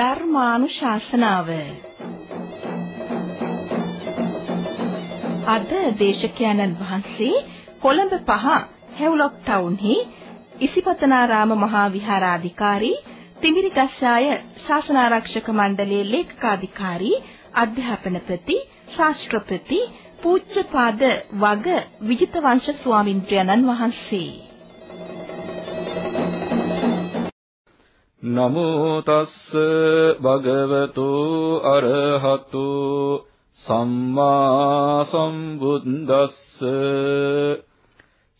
ධර්මානුශාසනාව අද දේශකයන්න් වහන්සේ කොළඹ පහ හැව්ලොක් ටවුන්හි ඉසිපතනාරාම මහා විහාරාධිකාරී තිමිරිගස්සාය ශාසනාරක්ෂක මණ්ඩලයේ ලේකකාධිකාරී අධ්‍යාපනපති ශාස්ත්‍රපති පූජ්‍යපාද වග විජිතවංශ ස්වාමින්ද්‍රයන්න් වහන්සේ. නමෝ තස්ස භගවතු අරහතු සම්මා සම්බුද්දස්ස.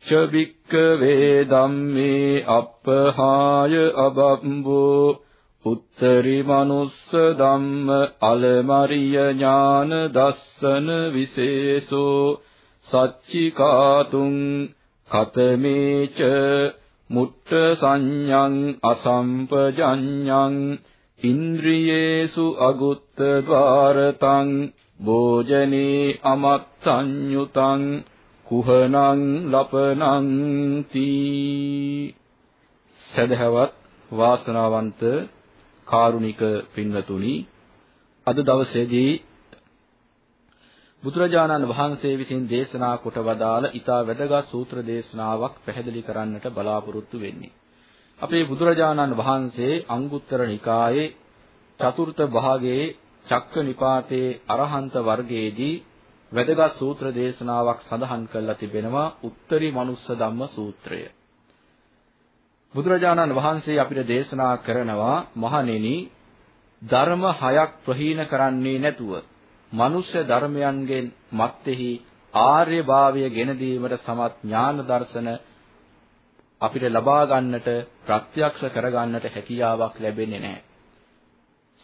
ච වික්කවේ ධම්මේ අප්පහාය අබම්බෝ. උත්තරි මනුස්ස ධම්ම අලමරිය ඥාන දස්සන විශේෂෝ. සච්චිකාතුං කතමේච මුට්ට සංඤං අසම්පජඤ්ඤං ඉන්ද්‍රියේසු අගුත්ත ద్వාරතං භෝජනේ අමත්තඤ්ඤුතං කුහනං ලපනං තී සදහවත් වාසනාවන්ත කාරුණික පින්වතුනි අද දවසේදී බුදුරජාණන් වහන්සේ විසින් දේශනා කොට වදාළ ඊතා වැදගත් සූත්‍ර දේශනාවක් පැහැදිලි කරන්නට බලාපොරොත්තු වෙන්නේ. අපේ බුදුරජාණන් වහන්සේ අංගුත්තර නිකායේ චතුර්ථ භාගයේ චක්ක නිපාතේ අරහන්ත වර්ගයේදී වැදගත් සූත්‍ර දේශනාවක් සඳහන් කරලා තිබෙනවා උත්තරී මනුස්ස ධම්ම සූත්‍රය. බුදුරජාණන් වහන්සේ අපිට දේශනා කරනවා මහණෙනි ධර්ම හයක් ප්‍රහීන කරන්නේ නැතුව මනුෂ්‍ය ධර්මයන්ගෙන් මත්ෙහි ආර්යභාවය ගෙන දීමට සමත් ඥාන දර්ශන අපිට ලබා ගන්නට ප්‍රත්‍යක්ෂ කර ගන්නට හැකියාවක් ලැබෙන්නේ නැහැ.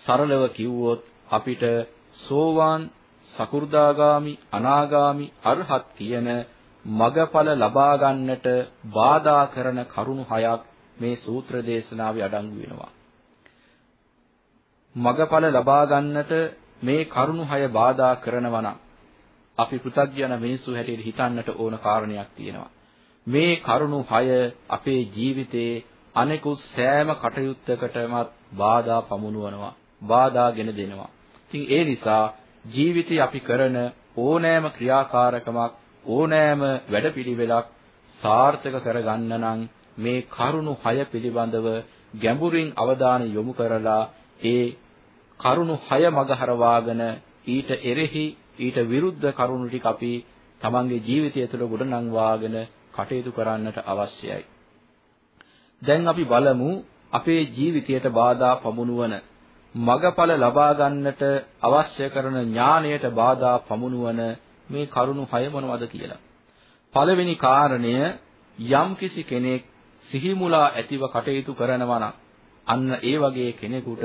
සරලව කිව්වොත් අපිට සෝවාන් සකු르දාගාමි අනාගාමි අරහත් කියන මගඵල ලබා ගන්නට බාධා කරන කරුණු හයක් මේ සූත්‍ර දේශනාවේ අඩංගු වෙනවා. මගඵල ලබා ගන්නට මේ කරුණු හය බාධා කරනවා නම් අපි පෘථග්ජන මිනිස්සු හැටියට හිතන්නට ඕන කාරණයක් තියෙනවා. මේ කරුණු හය අපේ ජීවිතයේ අනෙකුත් සෑම කටයුත්තකටමත් බාධා පමුණුවනවා. බාධාගෙන දෙනවා. ඉතින් ඒ නිසා ජීවිතේ අපි කරන ඕනෑම ක්‍රියාකාරකමක් ඕනෑම වැඩපිළිවෙලක් සාර්ථක කරගන්න නම් මේ කරුණු හය පිළිබඳව ගැඹුරින් අවධානය යොමු කරලා ඒ කරුණු හය මගහරවාගෙන ඊට එරෙහි ඊට විරුද්ධ කරුණු ටික අපි තමන්ගේ ජීවිතය තුළ ගොඩනංවාගෙන කටයුතු කරන්නට අවශ්‍යයි. දැන් අපි බලමු අපේ ජීවිතයට බාධා පමුණුවන මගඵල ලබා ගන්නට අවශ්‍ය කරන ඥාණයට බාධා පමුණුවන මේ කරුණු හය මොනවද කියලා. පළවෙනි කාරණය යම්කිසි කෙනෙක් සිහිමුලා ඇතිව කටයුතු කරනවා නම් අන්න ඒ වගේ කෙනෙකුට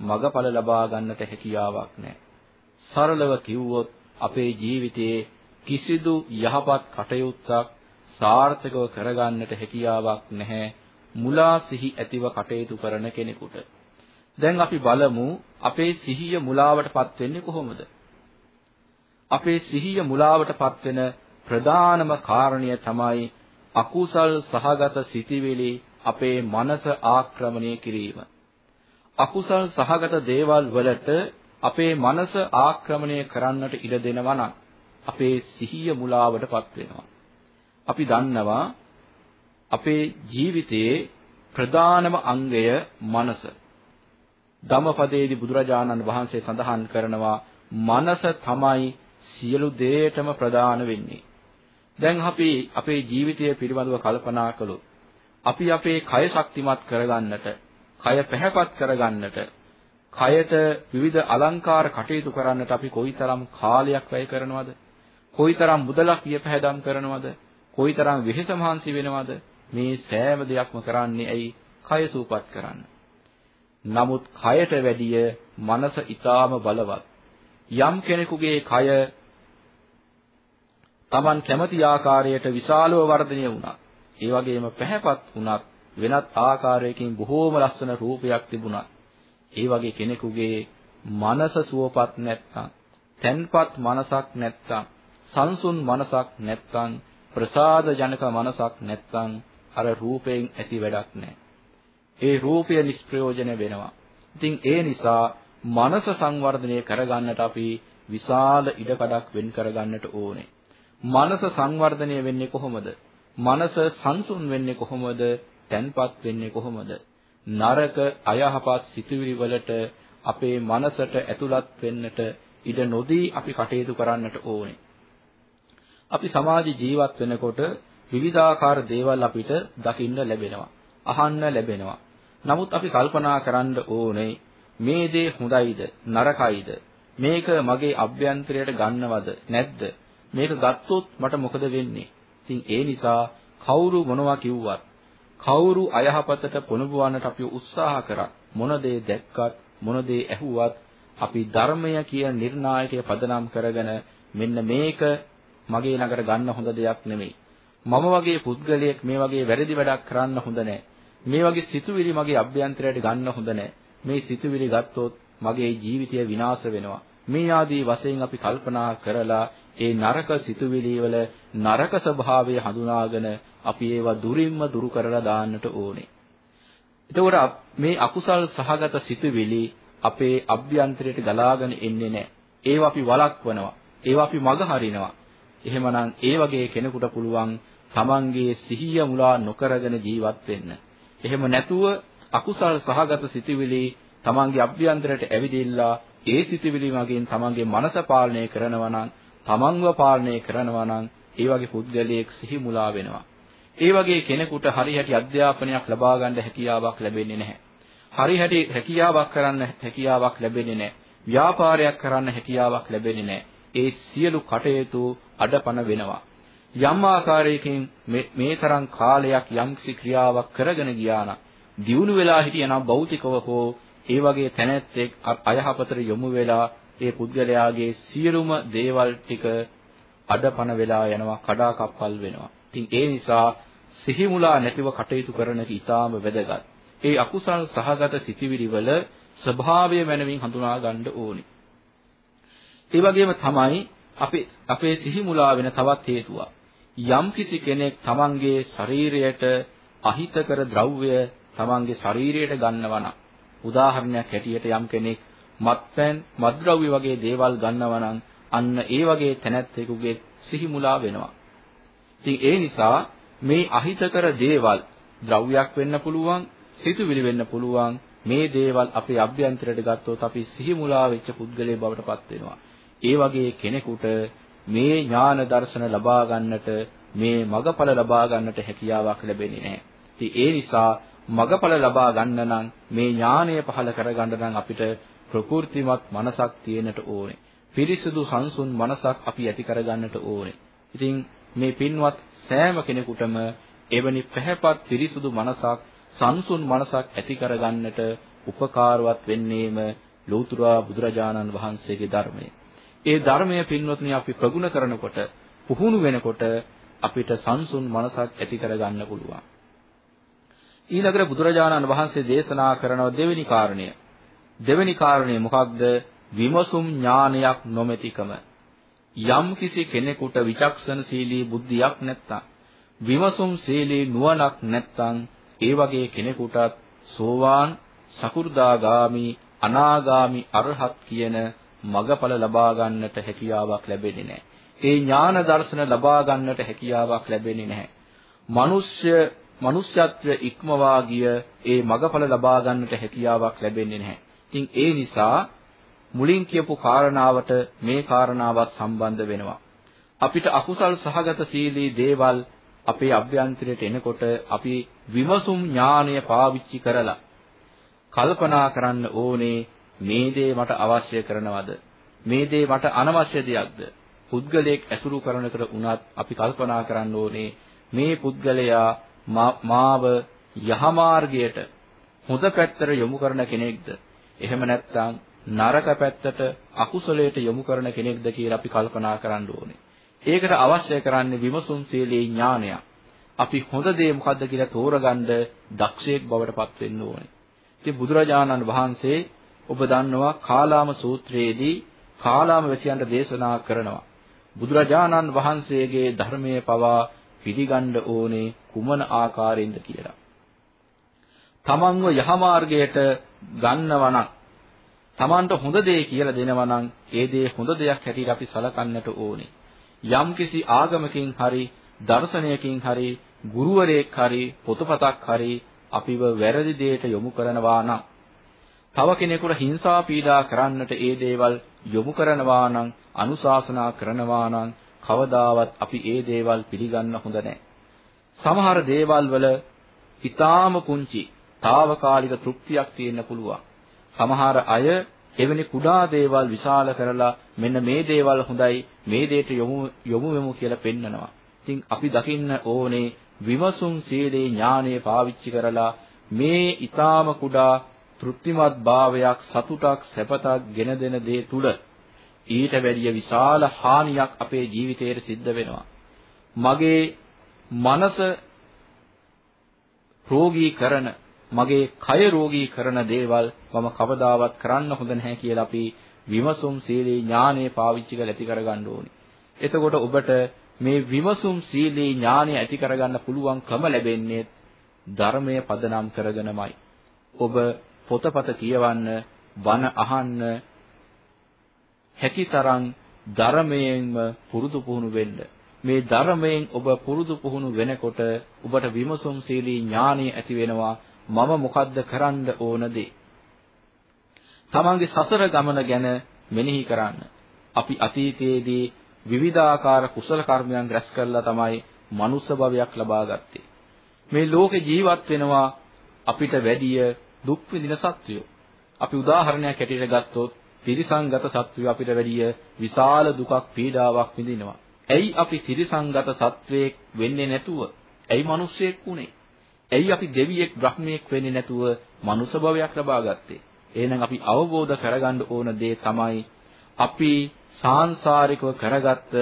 මගඵල ලබා ගන්නට හැකියාවක් නැහැ. සරලව කිව්වොත් අපේ ජීවිතයේ කිසිදු යහපත් කටයුත්තක් සාර්ථකව කරගන්නට හැකියාවක් නැහැ මුලා සිහි ඇතිව කටයුතු කරන කෙනෙකුට. දැන් අපි බලමු අපේ සිහිය මුලාවටපත් වෙන්නේ කොහොමද? අපේ සිහිය මුලාවටපත් වෙන ප්‍රධානම කාරණය තමයි අකුසල් සහගත සිටිවිලි අපේ මනස ආක්‍රමණය කිරීම. අකුසල් සහගත දේවල් වලට අපේ මනස ආක්‍රමණය කරන්නට ඉඩ දෙනවා නම් අපේ සිහිය මුලාවටපත් වෙනවා. අපි දන්නවා අපේ ජීවිතයේ ප්‍රධානම අංගය මනස. ධම්මපදයේදී බුදුරජාණන් වහන්සේ සඳහන් කරනවා මනස තමයි සියලු දේටම ප්‍රධාන වෙන්නේ. දැන් අපි අපේ ජීවිතය පිළිබඳව කල්පනා කළොත් අපි අපේ කය ශක්තිමත් කරගන්නට, කය පැහැපත් කරගන්නට, කයට විවිධ අලංකාර කටයුතු කරන්නට අපි කොයිතරම් කාලයක් වැය කරනවද? කොයිතරම් මුදලක් වියපැහැදම් කරනවද? කොයිතරම් වෙහෙස මහන්සි වෙනවද? මේ සෑම දෙයක්ම කරන්නේ ඇයි? කය සූපත් කරන්න. නමුත් කයට වැඩිය මනස ඊටාම බලවත්. යම් කෙනෙකුගේ කය Taman කැමති ආකාරයට විශාලව වර්ධනය වුණා. ඒ වගේම පැහැපත් වුණත් වෙනත් ආකාරයකින් බොහෝම ලස්සන රූපයක් තිබුණා. ඒ වගේ කෙනෙකුගේ මනස සුවපත් නැත්නම්, තැන්පත් මනසක් නැත්නම්, සංසුන් මනසක් නැත්නම්, ප්‍රසාද ජනක මනසක් නැත්නම් අර රූපයෙන් ඇති වැඩක් නැහැ. ඒ රූපය නිෂ්ප්‍රයෝජන වෙනවා. ඉතින් ඒ නිසා මනස සංවර්ධනය කරගන්නට අපි විශාල ඉඩකඩක් වෙන් කරගන්නට ඕනේ. මනස සංවර්ධනය වෙන්නේ කොහොමද? මනස සංසුන් වෙන්නේ කොහොමද? තැන්පත් වෙන්නේ කොහොමද? නරක අයහපත් සිතුවිලි වලට අපේ මනසට ඇතුළත් වෙන්නට ඉඩ නොදී අපි කටයුතු කරන්නට ඕනේ. අපි සමාජ ජීවත් වෙනකොට විවිධාකාර දේවල් අපිට දකින්න ලැබෙනවා. අහන්න ලැබෙනවා. නමුත් අපි කල්පනා කරන්න ඕනේ මේ දේ හොඳයිද නරකයිද මේක මගේ අභ්‍යන්තරයට ගන්නවද නැද්ද මේක ගත්තොත් මට මොකද වෙන්නේ ඉතින් ඒ නිසා කවුරු මොනවා කිව්වත් කවුරු අයහපතට පොළඹවන්නට අපි උත්සාහ කරා. මොන දේ දැක්කත් මොන දේ ඇහුවත් අපි ධර්මය කියන නිර්ණායකය පදනම් කරගෙන මෙන්න මේක මගේ ළඟට ගන්න හොඳ දෙයක් නෙමෙයි. මම වගේ පුද්ගලයෙක් මේ වගේ වැරදි වැඩක් කරන්න හොඳ නැහැ මේ වගේ සිතුවිලි මගේ අභ්‍යන්තරයට ගන්න හොඳ නැහැ මේ සිතුවිලි ගත්තොත් මගේ ජීවිතය විනාශ වෙනවා. මේ ආදී වශයෙන් අපි කල්පනා කරලා ඒ නරක සිතුවිලි වල නරක ස්වභාවය හඳුනාගෙන අපි ඒවා දුරින්ම දුරු කරලා දාන්නට ඕනේ. එතකොට මේ අකුසල් සහගත සිතුවිලි අපේ අභ්‍යන්තරයට ගලාගෙන එන්නේ නැහැ. ඒවා අපි වළක්වනවා. ඒවා අපි මග හරිනවා. එහෙමනම් ඒ වගේ කෙනෙකුට පුළුවන් තමන්ගේ සිහිය මුලා නොකරගෙන ජීවත් වෙන්න. එහෙම නැතුව අකුසල් සහගත සිතිවිලි තමන්ගේ අභ්‍යන්තරයට ඇවිදිලා ඒ සිතිවිලි මගින් තමන්ගේ මනස පාලනය කරනවා නම් තමන්ව පාලනය කරනවා නම් ඒ වගේ පුද්ගලයෙක් සිහි මුලා වෙනවා. ඒ වගේ කෙනෙකුට හරියට අධ්‍යාපනයක් ලබා ගන්න හැකියාවක් ලැබෙන්නේ නැහැ. හරියට හැකියාවක් කරන්න හැකියාවක් ලැබෙන්නේ නැහැ. ව්‍යාපාරයක් කරන්න හැකියාවක් ලැබෙන්නේ නැහැ. ඒ සියලු කටයුතු අඩපණ වෙනවා. යම් ආකාරයකින් මේ තරම් කාලයක් යම්කිසි ක්‍රියාවක් කරගෙන ගියා නම් දියුණු වෙලා හිටියනම් භෞතිකව හෝ ඒ වගේ තැනැත්තෙක් අයහපතට යොමු වෙලා ඒ පුද්ගලයාගේ සියලුම දේවල් ටික අඩපණ වෙලා යනවා කඩාකප්පල් වෙනවා. ඉතින් ඒ නිසා සිහිමුලා නැතිව කටයුතු කරන එක ඊටාම වැදගත්. ඒ අකුසල් සහගත සිටිවිලි වල ස්වභාවය මනමින් හඳුනා ගන්න ඕනේ. ඒ වගේම තමයි අපේ අපේ සිහිමුලා වෙන තවත් හේතුවක්. යම්කිසි කෙනෙක් තමන්ගේ ශරීරයට අහිතකර ද්‍රව්‍ය තමන්ගේ ශරීරයට ගන්නවා නම් උදාහරණයක් හැටියට යම් කෙනෙක් මත්පැන් මත්ද්‍රව්‍ය වගේ දේවල් ගන්නවා නම් අන්න ඒ වගේ තැනැත්තෙකුගේ සිහි මුලා වෙනවා. ඉතින් ඒ නිසා මේ අහිතකර දේවල් ද්‍රව්‍යයක් වෙන්න පුළුවන්, සිතුවිලි වෙන්න පුළුවන්. මේ දේවල් අපේ අභ්‍යන්තරයට ගත්තොත් අපි සිහි මුලා වෙච්ච පුද්ගලයෙක් බවට පත් වෙනවා. ඒ වගේ කෙනෙකුට මේ ඥාන දර්ශන ලබා ගන්නට මේ මගඵල ලබා ගන්නට හැකියාවක් ලැබෙන්නේ නැහැ. ඉතින් ඒ නිසා මගඵල ලබා ගන්න නම් මේ ඥානය පහළ කරගන්න නම් අපිට ප්‍රකෘතිමත් මනසක් තියෙන්නට ඕනේ. පිරිසුදු සංසුන් මනසක් අපි ඇති කරගන්නට ඕනේ. ඉතින් මේ පින්වත් සෑම කෙනෙකුටම එවැනි පැහැපත් පිරිසුදු මනසක් සංසුන් මනසක් ඇති කරගන්නට උපකාරවත් වෙන්නේම ලෞතුරා බුදුරජාණන් වහන්සේගේ ධර්මය. ඒ ධර්මය පින්වත්නි අපි ප්‍රගුණ කරනකොට පුහුණු වෙනකොට අපිට සංසුන් මනසක් ඇති කරගන්න පුළුවන්. ඊළඟට බුදුරජාණන් වහන්සේ දේශනා කරන දෙවෙනි කාරණය. දෙවෙනි කාරණය මොකක්ද? විමසුම් ඥානයක් නොමැතිකම. යම් කිසි කෙනෙකුට විචක්ෂණශීලී බුද්ධියක් නැත්තම් විමසුම් ශීලී නුවණක් නැත්තම් ඒ වගේ කෙනෙකුටත් සෝවාන් සකු르දාගාමි අනාගාමි අරහත් කියන මගඵල ලබා ගන්නට හැකියාවක් ලැබෙන්නේ නැහැ. ඒ ඥාන දර්ශන ලබා ගන්නට හැකියාවක් ලැබෙන්නේ නැහැ. මිනිස්ය මනුෂ්‍යත්වය ඉක්මවා ගිය ඒ මගඵල ලබා ගන්නට හැකියාවක් ලැබෙන්නේ නැහැ. ඉතින් ඒ නිසා මුලින් කියපු කාරණාවට මේ කාරණාවත් සම්බන්ධ වෙනවා. අපිට අකුසල් සහගත සීලී දේවල් අපේ අභ්‍යන්තරයට එනකොට අපි විමසුම් ඥානය පාවිච්චි කරලා කල්පනා කරන්න ඕනේ මේ දේ මට අවශ්‍ය කරනවද? මේ දේ මට අනවශ්‍ය දෙයක්ද? පුද්ගලයෙක් ඇසුරු කරනකට උනත් අපි කල්පනා කරන්න ඕනේ මේ පුද්ගලයා මාව යහමාර්ගයට හොඳ පැත්තට යොමු කරන කෙනෙක්ද? එහෙම නැත්නම් නරක පැත්තට අකුසලයට යොමු කරන කෙනෙක්ද කියලා අපි කල්පනා කරන්න ඕනේ. ඒකට අවශ්‍ය කරන්නේ විමසුම් සීලේ ඥානය. අපි හොඳ දේ මොකද්ද කියලා තෝරගන්න දක්ෂයෙක් බවට පත් වෙන්න ඕනේ. ඉතින් බුදුරජාණන් වහන්සේ ඔබ දන්නවා කාලාම සූත්‍රයේදී කාලාම වැසියන්ට දේශනා කරනවා. බුදුරජාණන් වහන්සේගේ ධර්මයේ පවා පිළිගන්න ඕනේ කුමන ආකාරයෙන්ද කියලා. තමන්ව යහමාර්ගයට ගන්නවා නම් තමන්ට හොඳ දේ කියලා දෙනවා නම් ඒ දේ හොඳ දෙයක් හැටියට අපි සලකන්නට ඕනේ. යම්කිසි ආගමකින් හරි දර්ශනයකින් හරි ගුරුවරයෙක් හරි පොතපතක් හරි අපිව වැරදි දෙයට යොමු කරනවා නම් තව කෙනෙකුට හිංසා පීඩා කරන්නට ඒ දේවල් යොමු කරනවා නම් අනුශාසනා කරනවා නම් කවදාවත් අපි ඒ දේවල් පිළිගන්න හොඳ නැහැ. සමහර දේවල් වල ඊටාම පුංචි తాවකාලික තෘප්තියක් තියෙන්න පුළුවන්. සමහර අය එවැනි කුඩා දේවල් විශාල කරලා මෙන්න මේ දේවල් හොඳයි මේ දෙයට යොමු යොමු වෙමු කියලා පෙන්නනවා. ඉතින් අපි දකින්න ඕනේ විමසුම් සීලේ ඥානය පාවිච්චි කරලා මේ ඊටාම කුඩා තෘප්තිමත් භාවයක් සතුටක් සැපතක් ගෙන දෙන දේ තුල ඊට වැඩිය විශාල හානියක් අපේ ජීවිතයට සිද්ධ වෙනවා. මගේ මනස රෝගී කරන මගේ කය රෝගී කරන දේවල් මම කවදාවත් කරන්න හොඳ නැහැ කියලා අපි විමසුම් සීලී ඥානය පාවිච්චි කරලා ඇති කරගන්න ඕනේ. එතකොට ඔබට මේ විමසුම් සීලී ඥානය ඇති කරගන්න පුළුවන්කම ලැබෙන්නේ ධර්මයේ පදනම් කරගෙනමයි. ඔබ පොතපත කියවන්න, බණ අහන්න හැකිතරම් ධර්මයෙන්ම පුරුදු පුහුණු වෙන්න. මේ ධර්මයෙන් ඔබ පුරුදු පුහුණු වෙනකොට ඔබට විමසුම් සීලී ඥානය ඇති වෙනවා. මම මොකද්ද කරන්න ඕනද? තමන්ගේ සසර ගමන ගැන මෙනෙහි කරන්න. අපි අතීතයේදී විවිධාකාර කුසල කර්මයන් රැස් කරලා තමයි මනුස්ස භවයක් ලබා ගත්තේ. මේ ලෝකේ ජීවත් වෙනවා අපිට වැඩිය දුක් විඳින සත්වයෝ. අපි උදාහරණයක් හැටියට ගත්තොත් තිරිසංගත සත්වයෝ අපිට වැඩිය විශාල දුකක් පීඩාවක් විඳිනවා. ඇයි අපි තිරිසංගත සත්වයෙක් වෙන්නේ නැතුව? ඇයි මිනිස්සෙක් වුනේ? ඇයි අපි දෙවියෙක් බ්‍රහ්මයෙක් වෙන්නේ නැතුව මනුෂ්‍ය භවයක් ලබා ගත්තේ? එහෙනම් අපි අවබෝධ කරගන්න ඕන දේ තමයි අපි සාංශාරිකව කරගත්ත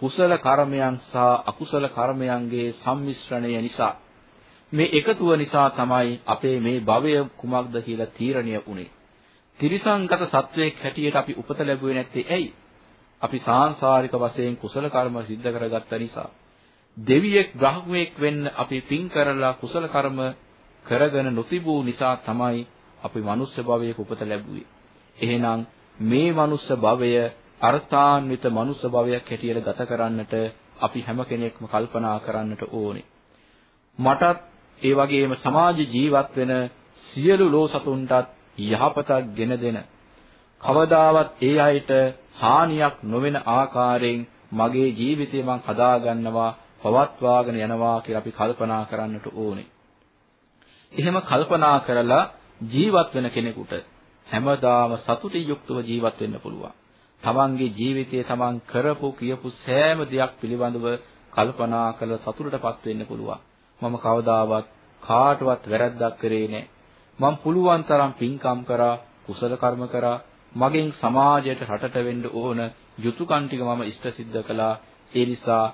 කුසල කර්මයන් සහ අකුසල කර්මයන්ගේ සම්මිශ්‍රණය නිසා මේ එකතුව නිසා තමයි අපේ මේ භවය කුමක්ද කියලා තීරණය වුනේ. තිරිසංගත සත්වයක් හැටියට අපි උපත ලැබුවේ නැත්තේ ඇයි? අපි සාංශාරික වශයෙන් කුසල කර්ම සිද්ධ කරගත්ත නිසා. දෙවියෙක් බ්‍රහ්මයෙක් වෙන්න අපි පින් කරලා කුසල කර්ම කරගෙන නොතිබූ නිසා තමයි අපි මනුස්ස භවයක උපත ලැබුවේ. එහෙනම් මේ මනුස්ස භවය අර්ථාන්විත මනුස්ස භවයක් හැටියට ගත කරන්නට අපි හැම කෙනෙක්ම කල්පනා කරන්නට ඕනේ. මටත් ඒ වගේම සමාජ ජීවත් වෙන සියලු ලෝ සතුන්ටත් යහපතක් ගෙන දෙන කවදාවත් ඒ අයට හානියක් නොවන ආකාරයෙන් මගේ ජීවිතය මං හදාගන්නවා පවත්වාගෙන යනවා කියලා අපි කල්පනා කරන්නට ඕනේ. එහෙම කල්පනා කරලා ජීවත් වෙන කෙනෙකුට හැමදාම සතුටින් යුක්තව ජීවත් වෙන්න පුළුවන්. තමන්ගේ ජීවිතයේ තමන් කරපු කියපු සෑම දෙයක් පිළිබඳව කල්පනා කරලා සතුටටපත් වෙන්න පුළුවන්. මම කවදාවත් කාටවත් වැරද්දක් කරේ නැහැ. මම පුළුවන් තරම් පින්කම් කරා, කුසල කර්ම කරා, මගෙන් සමාජයට රටට වෙන්න ඕන යුතුයකම් ටික මම ඉෂ්ට සිද්ධ කළා. ඒ නිසා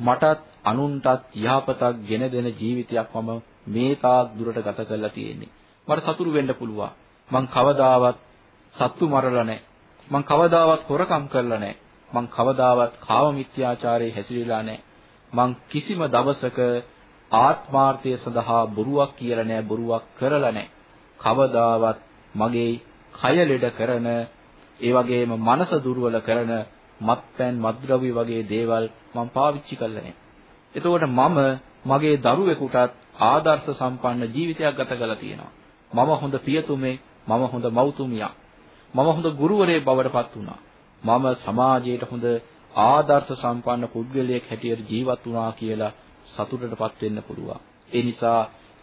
මටත් අනුන්ටත් යහපතක් ගෙන දෙන ජීවිතයක් මම මේ තාක් දුරට ගත කරලා තියෙන්නේ. මට සතුරු වෙන්න පුළුවන්. මං කවදාවත් සත්තු මරලා නැහැ. මං කවදාවත් හොරකම් කරලා නැහැ. මං කවදාවත් කාම මිත්‍යාචාරයේ හැසිරෙලා නැහැ. මං කිසිම දවසක ආත්මාර්ථය සඳහා බොරුවක් කියලා නෑ බොරුවක් කරලා නෑ කවදාවත් මගේ කය ලෙඩ කරන ඒ වගේම මනස දුර්වල කරන මත්පැන් මත්ද්‍රව්‍ය වගේ දේවල් මම පාවිච්චි කළා නෑ එතකොට මම මගේ දරුවෙකුටත් ආදර්ශ සම්පන්න ජීවිතයක් ගත කරලා තියෙනවා මම හොඳ පියතුමේ මම හොඳ මව්තුමියක් මම හොඳ ගුරුවරයෙක් බවට පත් වුණා මම සමාජයට හොඳ ආදර්ශ සම්පන්න පුද්ගලයෙක් හැටියට ජීවත් වුණා කියලා සතුටටපත් වෙන්න පුළුවන්. ඒ නිසා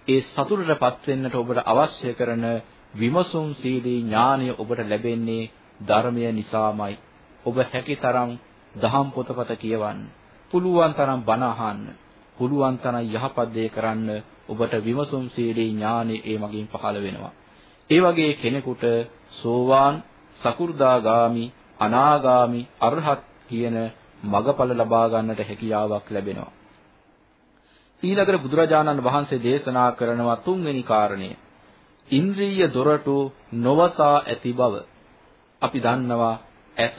ඒ සතුටටපත් වෙන්නට ඔබට අවශ්‍ය කරන විමසුම් සීලී ඥානය ඔබට ලැබෙන්නේ ධර්මය නිසාමයි. ඔබ හැකිතරම් දහම් පොතපත කියවන්න. පුළුවන් තරම් බණ අහන්න. පුළුවන් තරම් යහපත් දේ කරන්න ඔබට විමසුම් සීලී ඥානෙ ඒ මගින් පහළ වෙනවා. ඒ වගේ කෙනෙකුට සෝවාන්, සකු르දාගාමි, අනාගාමි, අරහත් කියන මගඵල ලබා ගන්නට හැකියාවක් ලැබෙනවා. ඊළඟට බුදුරජාණන් වහන්සේ දේශනා කරනවා තුන්වෙනි කාරණය. ඉන්ද්‍රිය දොරටු නොවසා ඇති බව. අපි දන්නවා ඇස,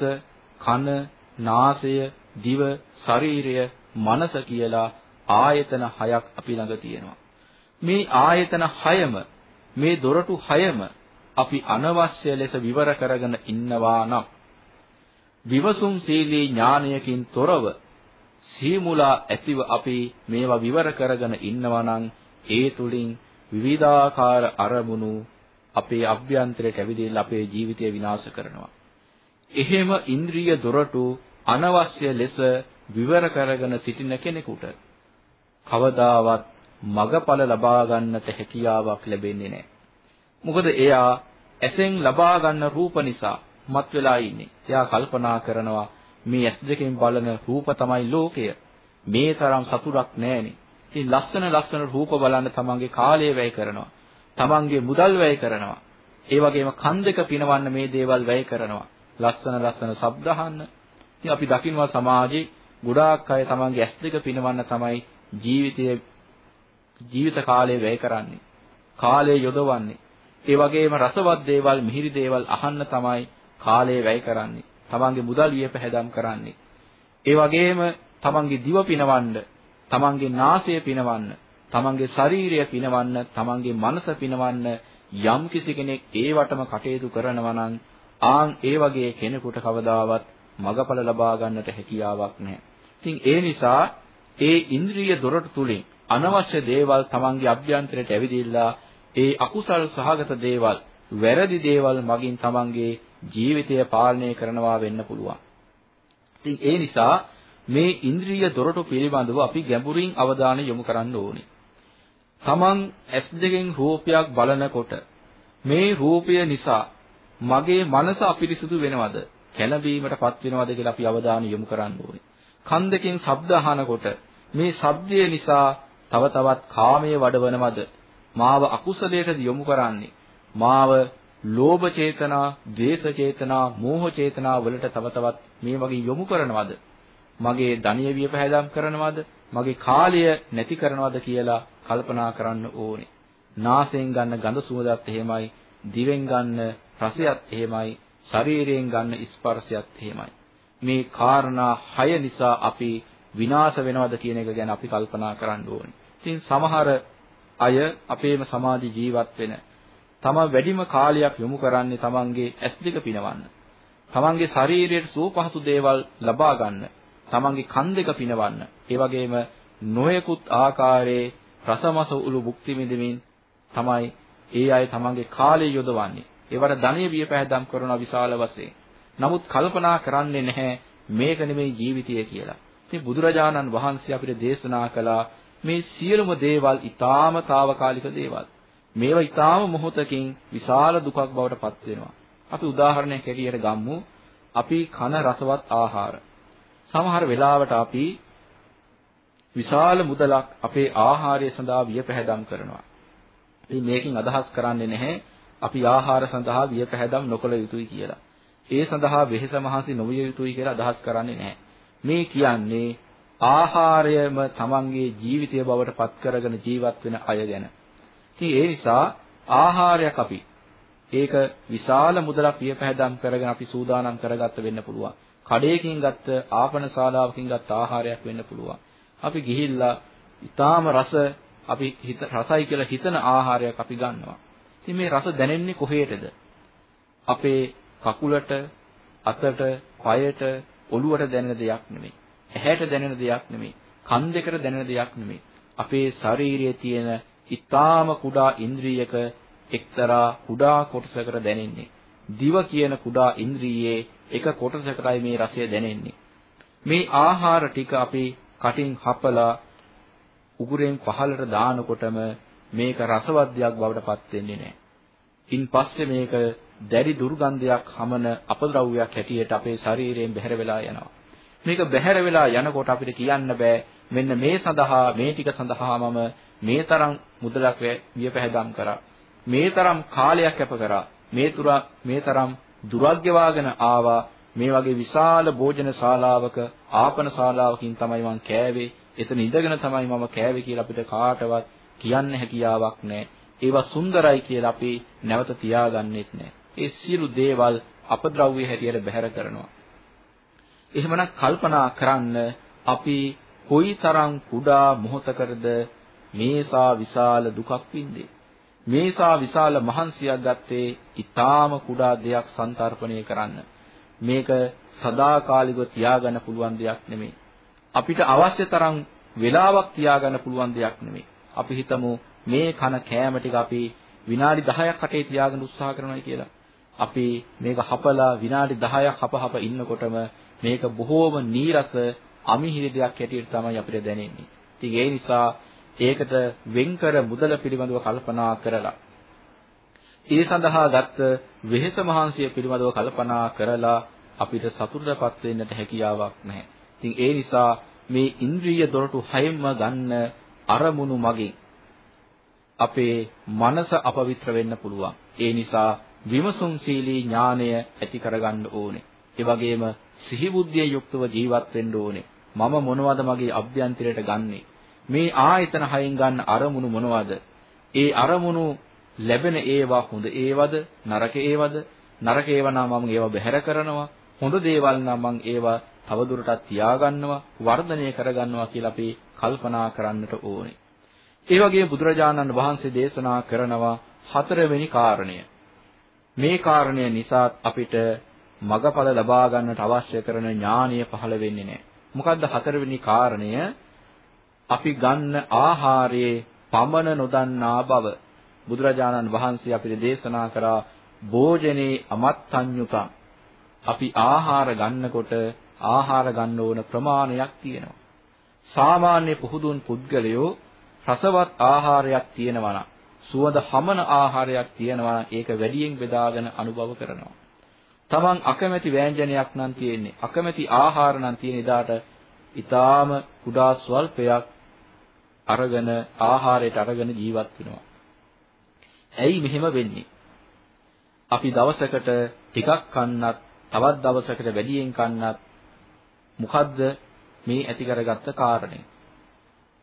කන, නාසය, දිව, ශරීරය, මනස කියලා ආයතන හයක් අපි ළඟ තියෙනවා. මේ ආයතන හයම මේ දොරටු හයම අපි අනවශ්‍ය ලෙස විවර කරගෙන ඉන්නවා නම් විවසුම් සීලී ඥානයකින් තොරව සීමුලා ඇතිව අපි මේවා විවර කරගෙන ඉන්නවා නම් ඒ තුලින් විවිධාකාර අරමුණු අපේ අභ්‍යන්තරයට ඇවිදලා අපේ ජීවිතය විනාශ කරනවා. එහෙම ඉන්ද්‍රිය දොරටු අනවශ්‍ය ලෙස විවර කරගෙන සිටින කෙනෙකුට කවදාවත් මගඵල ලබා ගන්නට හැකියාවක් ලැබෙන්නේ නැහැ. මොකද එයා ඇසෙන් ලබා ගන්න රූප නිසා මත් වෙලා ඉන්නේ. එයා කල්පනා කරනවා මේ ඇස් දෙකෙන් බලන රූප තමයි ලෝකය. මේ තරම් සතුටක් නැහෙනේ. ඉතින් ලස්සන ලස්සන රූප බලන්න තමන්ගේ කාලය වැය කරනවා. තමන්ගේ මුදල් වැය කරනවා. ඒ වගේම කන් දෙක පිනවන්න මේ දේවල් වැය කරනවා. ලස්සන ලස්සන ශබ්ද අහන්න. ඉතින් අපි දකින්නවා සමාජයේ ගොඩාක් අය තමන්ගේ ඇස් දෙක පිනවන්න තමයි ජීවිතයේ ජීවිත කාලය වැය කරන්නේ. කාලය යොදවන්නේ. ඒ වගේම රසවත් දේවල්, මිහිරි දේවල් අහන්න තමයි කාලය වැය කරන්නේ. තමන්ගේ මුදල් වියපැහැදම් කරන්නේ. ඒ වගේම තමන්ගේ දිව පිනවන්න, තමන්ගේ නාසය පිනවන්න, තමන්ගේ ශරීරය පිනවන්න, තමන්ගේ මනස පිනවන්න යම් කිසි කෙනෙක් ඒවටම කටයුතු කරනවා නම් ආන් ඒ වගේ කෙනෙකුට කවදාවත් මගඵල ලබා ගන්නට හැකියාවක් නැහැ. ඉතින් ඒ නිසා ඒ ඉන්ද්‍රිය දොරටු තුලින් අනවශ්‍ය දේවල් තමන්ගේ අභ්‍යන්තරයට ඇවිදිලා ඒ අකුසල් සහගත දේවල් වැරදි දේවල් මගින් තමන්ගේ ජීවිතය පාලනය කරනවා වෙන්න පුළුවන්. ඉතින් ඒ නිසා මේ ඉන්ද්‍රිය දොරටු පිළිබඳව අපි ගැඹුරින් අවධානය යොමු කරන්න ඕනේ. තමන් ඇස් දෙකෙන් රූපයක් බලනකොට මේ රූපය නිසා මගේ මනස අපිරිසුදු වෙනවද? කැළඹීමටපත් වෙනවද කියලා අපි අවධානය යොමු කරන්න ඕනේ. කන් දෙකෙන් ශබ්ද අහනකොට මේ ශබ්දය නිසා තව තවත් කාමයේ වඩවනවද? මාව අකුසලයට යොමු කරන්නේ. මාව ලෝභ චේතනා, ද්වේෂ චේතනා, මෝහ චේතනා වලට තව තවත් මේ වගේ යොමු කරනවද? මගේ ධනිය වියපහැදම් කරනවද? මගේ කාලය නැති කරනවද කියලා කල්පනා කරන්න ඕනේ. නාසයෙන් ගන්න ගඳ සුවඳත් එහෙමයි, දිවෙන් ගන්න රසයත් එහෙමයි, ශරීරයෙන් ගන්න ස්පර්ශයත් එහෙමයි. මේ කාරණා හය නිසා අපි විනාශ වෙනවද කියන එක ගැන අපි කල්පනා කරන්න ඕනේ. ඉතින් සමහර අය අපේම සමාධි ජීවත් වෙන තම වැඩිම කාලයක් යොමු කරන්නේ තමන්ගේ ඇස් දෙක පිනවන්න. තමන්ගේ ශරීරයට සුවපහසු දේවල් ලබා ගන්න. තමන්ගේ කන් දෙක පිනවන්න. ඒ වගේම නොයෙකුත් ආකාරයේ රසමස උළු භුක්ති විඳින්මින් තමයි ඒ අය තමන්ගේ කාලය යොදවන්නේ. ඒවට ධනිය විය පැහැදම් කරන විශාල වශයෙන්. නමුත් කල්පනා කරන්නේ නැහැ මේක නෙමෙයි ජීවිතය කියලා. ඉතින් බුදුරජාණන් වහන්සේ අපිට දේශනා කළා මේ සියලුම දේවල් ඊටාම తాවකාලික දේවල්. මේවා ඊටාම මොහොතකින් විශාල දුකක් බවට පත් වෙනවා. අපි උදාහරණයක් හැටියට ගමු. අපි කන රසවත් ආහාර. සමහර වෙලාවට අපි විශාල මුදලක් අපේ ආහාරය සඳහා වියපැහැදම් කරනවා. ඉතින් මේකෙන් අදහස් කරන්නේ නැහැ අපි ආහාර සඳහා වියපැහැදම් නොකළ යුතුයි කියලා. ඒ සඳහා වෙහෙස මහන්සි නොවිය යුතුයි කියලා අදහස් කරන්නේ නැහැ. මේ කියන්නේ ආහාරයම තමන්ගේ ජීවිතය බවට පත් කරගෙන ජීවත් වෙන අය ගැන. ඉතින් ඒ නිසා ආහාරයක් අපි ඒක විශාල මුදලක් වියපැහැදම් කරගෙන අපි සූදානම් කරගත්ත වෙන්න පුළුවන්. කඩේකින් ගත්ත ආපන ශාලාවකින් ගත්ත ආහාරයක් වෙන්න පුළුවන්. අපි ගිහිල්ලා ඊටාම රස අපි හිත රසයි කියලා හිතන ආහාරයක් අපි ගන්නවා. ඉතින් මේ රස දැනෙන්නේ කොහේටද? අපේ කකුලට, අතට, පයට, ඔළුවට දැනෙන දෙයක් නෙමෙයි. ඇහැට දැනෙන දෙයක් නෙමෙයි. කන් දෙකට දැනෙන දෙයක් නෙමෙයි. අපේ ශරීරයේ තියෙන ඊටාම කුඩා ඉන්ද්‍රියක එක්තරා කුඩා කොටසකට දැනෙන්නේ. දිව කියන කුඩා ඉන්ද්‍රියේ එක කොටසකටයි මේ රසය දැනෙන්නේ. මේ ආහාර ටික අපි කටින් හපලා උගුරෙන් පහළට දානකොටම මේක රසවත් දෙයක් බවට පත් වෙන්නේ නැහැ. ඉන් පස්සේ මේක දැඩි දුර්ගන්ධයක් හමන අපද්‍රව්‍යයක් හැටියට අපේ ශරීරයෙන් බැහැර වෙලා යනවා. මේක බැහැර වෙලා යනකොට අපිට කියන්න බෑ මෙන්න මේ සඳහා මේ ටික සඳහා මම මේ තරම් මුදලක් වියපැහැදම් කරා. මේ තරම් කාලයක් කැප කරා. මේ තුරා මේ තරම් දුරග්‍යවාගෙන ආවා. මේ වගේ විශාල භෝජන ශාලාවක ආපන ශාලාවකින් තමයි මං කෑවේ. එතන ඉඳගෙන තමයි මම කෑවේ කියලා අපිට කාටවත් කියන්න හැකියාවක් නැහැ. ඒවා සුන්දරයි කියලා අපි නැවත තියාගන්නෙත් නැහැ. ඒ සියලු දේවල් අපද්‍රව්‍ය හැටියට බැහැර කරනවා. එහෙමනම් කල්පනා කරන්න අපි කොයිතරම් කුඩා මොහතකටද මේසා විශාල දුකක් වින්දේ. මේසා විශාල මහන්සියක් ගත්තේ ඊටාම කුඩා දෙයක් සන්තරපණය කරන්න. මේක සදාකාලිකව තියාගන්න පුළුවන් දෙයක් නෙමෙයි. අපිට අවශ්‍ය තරම් වෙලාවක් තියාගන්න පුළුවන් දෙයක් නෙමෙයි. අපි හිතමු මේ කන කෑම ටික අපි විනාඩි 10ක් අටේ තියාගන්න උත්සාහ කරනවා කියලා. අපි මේක හපලා විනාඩි 10ක් හප හප ඉන්නකොටම මේක බොහෝම නීරස අමිහිරි දෙයක් හැටියට තමයි අපිට දැනෙන්නේ. ඉතින් ඒ නිසා ඒකට වෙන්කර මුදල පිළිබඳව කල්පනා කරලා ඒ සඳහා ගත්ත වෙහෙස මහන්සිය පිළිබඳව කල්පනා කරලා අපිට සතුටටපත් වෙන්නට හැකියාවක් නැහැ. ඉතින් ඒ නිසා මේ ඉන්ද්‍රිය දොරටු හයෙන්ම ගන්න අරමුණු මගින් අපේ මනස අපවිත්‍ර වෙන්න පුළුවන්. ඒ නිසා විමසුම්ශීලී ඥානය ඇති කරගන්න ඕනේ. ඒ වගේම සිහි බුද්ධිය යුක්තව ජීවත් වෙන්න ඕනේ. මම මොනවද මගේ අභ්‍යන්තරයට ගන්නෙ? මේ ආයතන හයෙන් ගන්න අරමුණු මොනවද? ඒ අරමුණු ලැබෙන ඒවා හොඳ ඒවද නරක ඒවද? නරක ඒවා නම් මම ඒවා බැහැර කරනවා. හොඳ දේවල් නම් මම ඒවා තවදුරටත් තියාගන්නවා, වර්ධනය කරගන්නවා කියලා අපි කල්පනා කරන්නට ඕනේ. ඒ වගේම බුදුරජාණන් වහන්සේ දේශනා කරනවා හතරවෙනි කාරණය. මේ කාරණය නිසා අපිට මගඵල ලබා ගන්නට අවශ්‍ය කරන ඥානීය පහළ වෙන්නේ නැහැ. මොකද්ද හතරවෙනි කාරණය? අපි ගන්න ආහාරයේ පමන නොදන්නා බව. බුදුරජාණන් වහන්සේ අපිට දේශනා කරා භෝජනේ අමත්තඤ්ඤුතං. අපි ආහාර ගන්නකොට ආහාර ගන්න ඕන ප්‍රමාණයක් තියෙනවා. සාමාන්‍ය පුහුදුන් පුද්ගලයෝ රසවත් ආහාරයක් තියෙනවා නම් සුවඳ හමන ආහාරයක් තියෙනවා නම් ඒක වැඩියෙන් බෙදාගෙන අනුභව කරනවා. තමන් අකමැති ව්‍යංජනයක් නම් තියෙන්නේ අකමැති ආහාර නම් තියෙන ඉදාට ඊටාම කුඩා ස්වල්පයක් අරගෙන ආහාරයට අරගෙන ජීවත් වෙනවා. ඇයි මෙහෙම වෙන්නේ? අපි දවසකට ටිකක් කන්නත් තවත් දවසකට වැඩියෙන් කන්නත් මොකද්ද මේ ඇති කරගත්ත කාරණේ?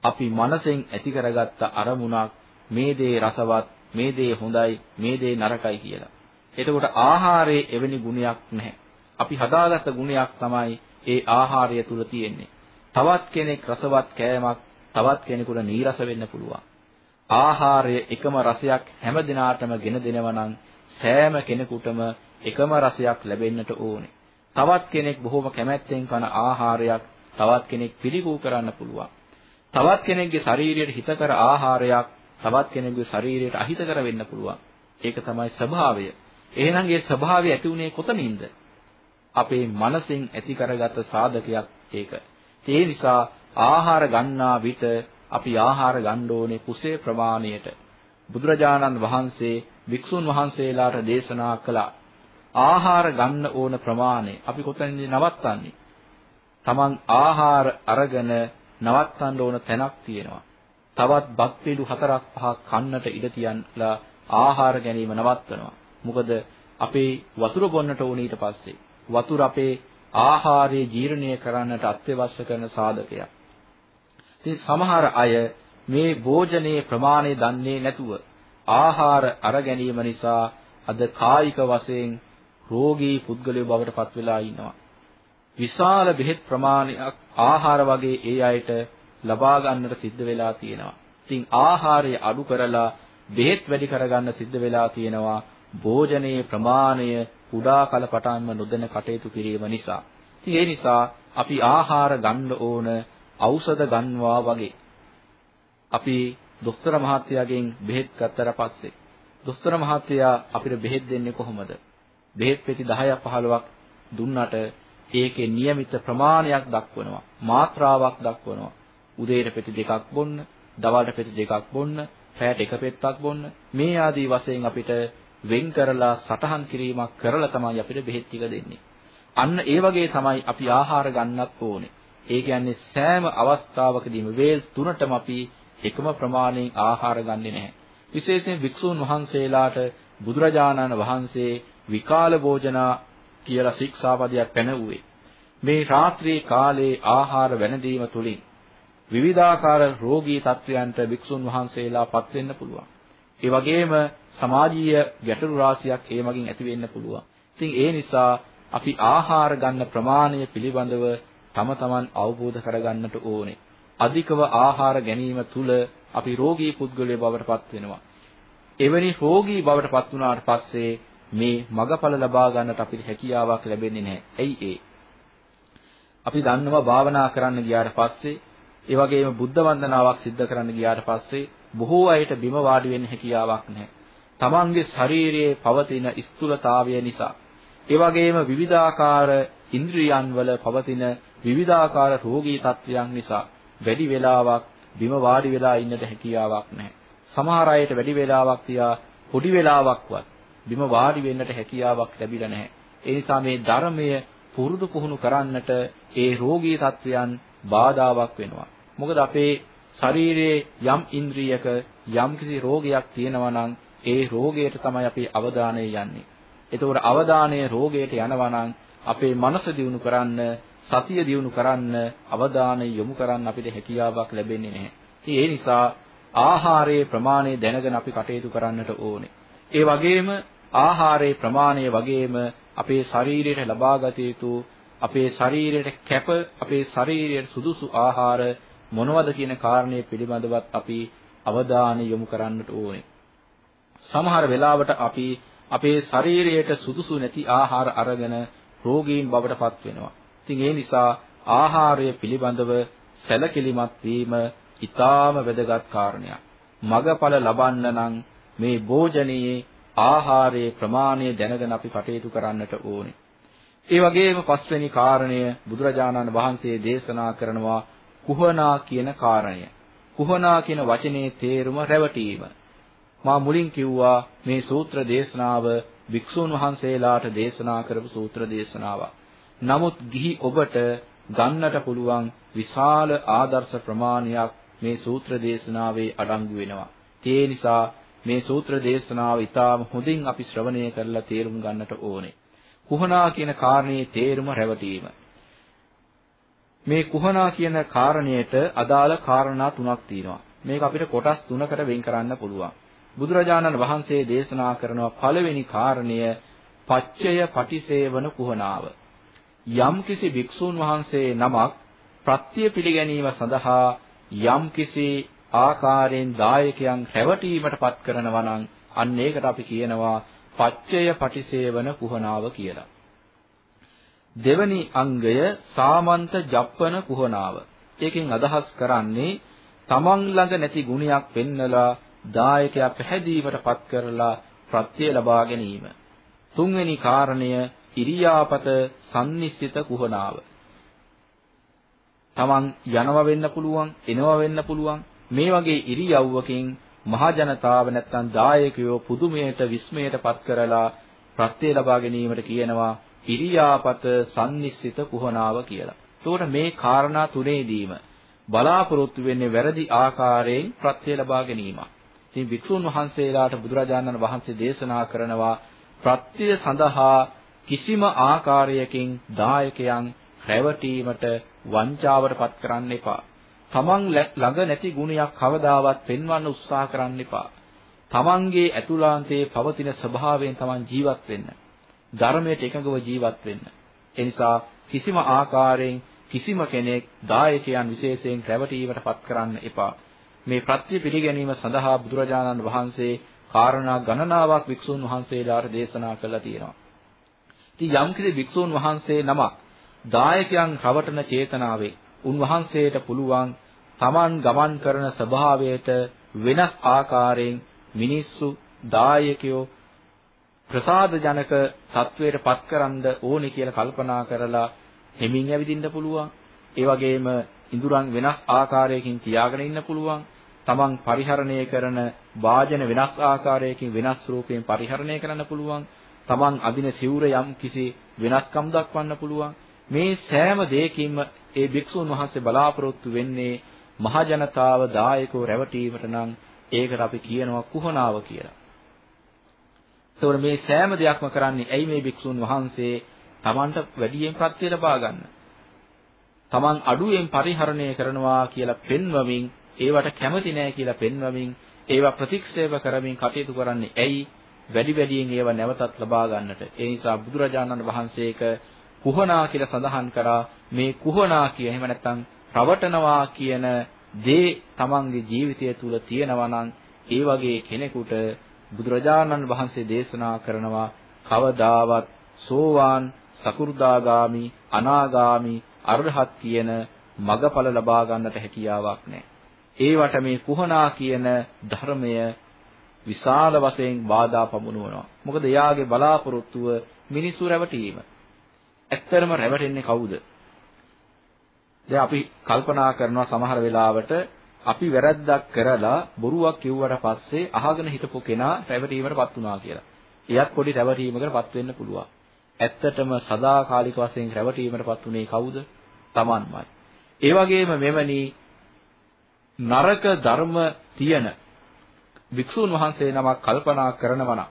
අපි මනසෙන් ඇති කරගත්ත අරමුණක් මේ දේ රසවත්, මේ දේ හොඳයි, මේ දේ නරකයි කියලා. එතකොට ආහාරයේ එවැනි ගුණයක් නැහැ. අපි හදාගත්ත ගුණයක් තමයි ඒ ආහාරය තුල තියෙන්නේ. තවත් කෙනෙක් රසවත් කෑමක් තවත් කෙනෙකුට නීරස වෙන්න පුළුවන්. ආහාරය එකම රසයක් හැම දිනාටම ගෙන දෙනවා නම් සෑම කෙනෙකුටම එකම රසයක් ලැබෙන්නට ඕනේ. තවත් කෙනෙක් බොහොම කැමැත්තෙන් කන ආහාරයක් තවත් කෙනෙක් පිළිකූ කරන්න පුළුවන්. තවත් කෙනෙක්ගේ ශරීරයට හිතකර ආහාරයක් තවත් කෙනෙකුගේ ශරීරයට අහිතකර වෙන්න පුළුවන්. ඒක තමයි ස්වභාවය. එහෙනම් ඒ ස්වභාවය ඇති උනේ කොතනින්ද? අපේ මනසෙන් ඇති කරගත් සාධකයක් ඒක. ඒ නිසා ආහාර ගන්නා විට අපි ආහාර ගන්න ඕනේ කුසේ ප්‍රමාණයට. බුදුරජාණන් වහන්සේ වික්ෂුන් වහන්සේලාට දේශනා කළා. ආහාර ගන්න ඕන ප්‍රමාණය අපි කොතනින්ද නවත්තන්නේ? Taman ආහාර අරගෙන නවත්තන්න ඕන තැනක් තියෙනවා. තවත් බත් පිළු හතරක් පහක් කන්නට ඉඩ තියන්ලා ආහාර ගැනීම නවත්තනවා. මොකද අපේ වතුර බොන්නට ඕන ඊට පස්සේ. වතුර අපේ ආහාරයේ ජීර්ණය කරන්නට අත්‍යවශ්‍ය කරන සාධකයක්. ඉතින් සමහර අය මේ භෝජනයේ ප්‍රමාණය දන්නේ නැතුව ආහාර අර ගැනීම නිසා අද කායික වශයෙන් රෝගී පුද්ගලයෝ බවට පත් වෙලා ඉන්නවා. විශාල බෙහෙත් ප්‍රමාණයක් ආහාර වගේ ඒ අයට ලබා ගන්නට සිද්ධ වෙලා තියෙනවා. ඉතින් ආහාරය අඩු කරලා බෙහෙත් වැඩි කරගන්න සිද්ධ වෙලා තියෙනවා. භෝජනයේ ප්‍රමාණය කුඩා කල පටන්ම නොදැන කටයුතු කිරීම නිසා. ඉතින් ඒ නිසා අපි ආහාර ගන්න ඕන ඖෂධ ගන්නවා වගේ. අපි දොස්තර මහත්තයාගෙන් බෙහෙත් ගත්තට පස්සේ දොස්තර මහත්තයා අපිට බෙහෙත් දෙන්නේ කොහොමද? බෙහෙත් පෙති 10ක් 15ක් දුන්නට ඒකේ નિયમિત ප්‍රමාණයක් දක්වනවා. මාත්‍රාවක් දක්වනවා. උදේට පෙති දෙකක් බොන්න, දවල්ට පෙති දෙකක් බොන්න, රැයට එක පෙත්තක් බොන්න. මේ ආදී වශයෙන් අපිට වෙන් කරලා සටහන් කිරීමක් කරලා තමයි අපිට බෙහෙත් ටික දෙන්නේ. අන්න ඒ වගේ තමයි අපි ආහාර ගන්නත් ඕනේ. ඒ කියන්නේ සෑම අවස්ථාවකදීම වේල් තුනටම අපි එකම ප්‍රමාණයෙන් ආහාර ගන්නෙ නැහැ. විශේෂයෙන් වික්ෂූන් වහන්සේලාට බුදුරජාණන් වහන්සේ විකාල භෝජනා කියලා ශික්ෂාපදයක් පැනවුවේ. මේ රාත්‍රී කාලේ ආහාර වැළඳීම තුලින් විවිධාකාර රෝගී තත්ත්වයන්ට භික්ෂුන් වහන්සේලාපත් වෙන්න පුළුවන්. ඒ වගේම සමාජීය ගැටලු රාශියක් ඒ මගින් ඇති වෙන්න පුළුවන්. ඉතින් ඒ නිසා අපි ආහාර ගන්න ප්‍රමාණය පිළිබඳව තම තමන් අවබෝධ කරගන්නට ඕනේ. අධිකව ආහාර ගැනීම තුල අපි රෝගී පුද්ගලයෙක් බවට පත් වෙනවා. එවැනි රෝගී බවට පත් වුණාට පස්සේ මේ මගඵල ලබා ගන්නට අපිට හැකියාවක් ලැබෙන්නේ නැහැ. ඇයි ඒ? අපි දන්නවා භාවනා කරන්න ගියාට පස්සේ ඒ වගේම බුද්ධ වන්දනාවක් සිද්ධ කරන්න ගියාට පස්සේ බොහෝ අයට බිම වාඩි වෙන්න හැකියාවක් නැහැ. තමන්ගේ ශරීරයේ පවතින ස්ථූලතාවය නිසා ඒ වගේම විවිධාකාර ඉන්ද්‍රියන් වල පවතින විවිධාකාර රෝගී තත්ත්වයන් නිසා වැඩි වෙලාවක් බිම වාඩි වෙලා ඉන්නට හැකියාවක් නැහැ. සමහර අයට වැඩි වෙලාවක් තියා පොඩි වෙලාවක්වත් බිම වාඩි වෙන්නට හැකියාවක් ලැබිලා නැහැ. ඒ නිසා මේ ධර්මය පුරුදු පුහුණු කරන්නට ඒ රෝගී තත්වයන් බාධාවක් වෙනවා. මොකද අපේ ශරීරයේ යම් ඉන්ද්‍රියක යම් කිසි රෝගයක් තියෙනවා නම් ඒ රෝගයට තමයි අපේ අවධානය යන්නේ. එතකොට අවධානය රෝගයට යනවා නම් අපේ මනස දියුණු කරන්න, සතිය දියුණු කරන්න, අවධානය යොමු කරන්න අපිට හැකියාවක් ලැබෙන්නේ නැහැ. ඒ නිසා ආහාරයේ ප්‍රමාණය දැනගෙන අපි කටයුතු කරන්නට ඕනේ. ඒ වගේම ආහාරයේ ප්‍රමාණය වගේම අපේ ශරීරයට ලබාගත යුතු අපේ ශරීරයට කැප අපේ ශරීරයට සුදුසු ආහාර මොනවද කියන කාරණේ පිළිබඳවත් අපි අවධානය යොමු කරන්නට ඕනේ. සමහර වෙලාවට අපි අපේ ශරීරයට සුදුසු නැති ආහාර අරගෙන රෝගීන් බවට පත් වෙනවා. ඉතින් ඒ නිසා ආහාරය පිළිබඳව සැලකිලිමත් වීම ඊටාම වැදගත් කාරණයක්. මගඵල ලබන්න නම් මේ භෝජනයේ ආහාරයේ ප්‍රමාණය දැනගෙන අපි කටයුතු කරන්නට ඕනේ. ඒ වගේම පස්වෙනි කාරණය බුදුරජාණන් වහන්සේ දේශනා කරනවා කුහනා කියන කාරණය. කුහනා කියන වචනේ තේරුම රැවටීම. මා මුලින් කිව්වා මේ සූත්‍ර දේශනාව වික්ෂුන් වහන්සේලාට දේශනා කරපු සූත්‍ර දේශනාවක්. නමුත් ගිහි ඔබට ගන්නට පුළුවන් විශාල ආදර්ශ ප්‍රමාණයක් මේ සූත්‍ර දේශනාවේ අඩංගු වෙනවා. ඒ නිසා මේ සූත්‍ර දේශනාව ඊටාම හොඳින් අපි ශ්‍රවණය කරලා තේරුම් ගන්නට ඕනේ. කුහනා කියන කාරණේ තේරුම රැවටීම. මේ කුහනා කියන කාරණයට අදාළ කාරණා තුනක් තියෙනවා. මේක අපිට කොටස් තුනකට වෙන් කරන්න පුළුවන්. බුදුරජාණන් වහන්සේ දේශනා කරනවා පළවෙනි කාරණය පච්චය පටිසේවන කුහනාව. යම්කිසි භික්ෂූන් වහන්සේ නමක් ප්‍රත්‍ය පිළිගැනීම සඳහා යම්කිසි ආකාරයෙන් දායකයන් රැවටීමට පත් කරනවා නම් අන්න ඒකට අපි කියනවා පච්චය පටිසේවන කුහනාව කියලා. දෙවනි අංගය සාමන්ත ජප්පන කුහනාව. ඒකෙන් අදහස් කරන්නේ තමන් ළඟ නැති ගුණයක් පෙන්නලා දායකයා පැහැදීමට පත් කරලා ප්‍රත්‍ය ලබා ගැනීම. තුන්වෙනි කාරණය ඉරියාපත සම්නිශ්චිත කුහනාව. තමන් යනවා වෙන්න පුළුවන්, එනවා වෙන්න පුළුවන්. මේ වගේ ඉරියව්වකින් මහා ජනතාව නැත්තම් දායකයෝ පුදුමයට විස්මයට පත් කරලා ප්‍රත්‍ය ලබා ගැනීමට කියනවා ඉරියාපත සම්නිශ්චිත කුහනාව කියලා. එතකොට මේ කාරණා තුනේදීම බලාපොරොත්තු වෙන්නේ වැරදි ආකාරයෙන් ප්‍රත්‍ය ලබා ගැනීමක්. ඉතින් වික්ෂුන් වහන්සේලාට බුදුරජාණන් වහන්සේ දේශනා කරනවා ප්‍රත්‍ය සඳහා කිසිම ආකාරයකින් දායකයන් රැවටීමට වංචාවට පත් කරන්න එපා. තමන් ළඟ නැති ගුණයක් කවදාවත් පෙන්වන්න උත්සාහ කරන්න එපා. තමන්ගේ ඇතුළාන්තයේ පවතින ස්වභාවයෙන් තමන් ජීවත් වෙන්න. ධර්මයට එකඟව ජීවත් වෙන්න. ඒ නිසා කිසිම ආකාරයෙන් කිසිම කෙනෙක් දායකයන් විශේෂයෙන් රැවටීමට පත් කරන්න එපා. මේ ප්‍රත්‍ය පිළිගැනීම සඳහා බුදුරජාණන් වහන්සේ කාරණා ගණනාවක් වික්ෂුන් වහන්සේලාට දේශනා කළා තියෙනවා. ඉතින් යම්කිසි වික්ෂුන් වහන්සේ නමක් දායකයන් රවටන චේතනාවේ උන්වහන්සේට පුළුවන් Taman ගමන් කරන ස්වභාවයට වෙනස් ආකාරයෙන් මිනිස්සු දායකයෝ ප්‍රසාද ජනක තත්වයට පත්කරන්න ඕනේ කියලා කල්පනා කරලා හිමින් ඇවිදින්න පුළුවන්. ඒ වගේම ඉඳුරන් වෙනස් ආකාරයකින් තියාගෙන ඉන්න පුළුවන්. තමන් පරිහරණය කරන වාජන වෙනස් ආකාරයකින් වෙනස් රූපයෙන් පරිහරණය කරන්න පුළුවන්. තමන් අදින සිවුර යම් කිසි වෙනස්කම් දක්වන්න පුළුවන්. මේ සෑම දෙයකින්ම ඒ භික්ෂුන් වහන්සේ බලාපොරොත්තු වෙන්නේ මහ ජනතාව දායකව රැවටීමට නම් ඒකට අපි කියනවා කුහනාව කියලා. ඒතකොට මේ සෑම දෙයක්ම කරන්නේ ඇයි මේ භික්ෂුන් වහන්සේ Tamanට වැඩියෙන් ප්‍රත්‍ය ලබා ගන්න. Taman අඩුවෙන් පරිහරණය කරනවා කියලා පෙන්වමින් ඒවට කැමති නෑ කියලා පෙන්වමින් ඒවා ප්‍රතික්ෂේප කරමින් කටයුතු කරන්නේ ඇයි වැඩි වැඩියෙන් ඒවා නැවතත් ලබා ගන්නට. ඒ නිසා බුදුරජාණන් වහන්සේක කුහනා කියලා සඳහන් කරා මේ කුහනා කිය එහෙම නැත්නම් රවටනවා කියන දේ තමන්ගේ ජීවිතය තුල තියෙනවා නම් ඒ වගේ කෙනෙකුට බුදුරජාණන් වහන්සේ දේශනා කරනවා කවදාවත් සෝවාන් සකු르දාගාමි අනාගාමි අරහත් කියන මගඵල ලබා ගන්නට හැකියාවක් නැහැ. ඒවට මේ කුහනා කියන ධර්මය විශාල වශයෙන් බාධා පමුණුවනවා. මොකද එයාගේ බලාපොරොත්තුව මිනිසු රැවටීම. ඇත්තරම රැවටෙන්නේ කවුද? දැන් අපි කල්පනා කරනවා සමහර වෙලාවට අපි වැරද්දක් කරලා බොරුවක් කිව්වට පස්සේ අහගෙන හිටපු කෙනා රැවටීමකටපත් වුණා කියලා. එයත් පොඩි රැවටීමකටපත් වෙන්න පුළුවන්. ඇත්තටම සදාකාලික වශයෙන් රැවටීමකටපත් උනේ කවුද? Tamanමයි. ඒ වගේම මෙවැනි නරක ධර්ම තියෙන වික්ෂුන් වහන්සේ නමක් කල්පනා කරනවා නම්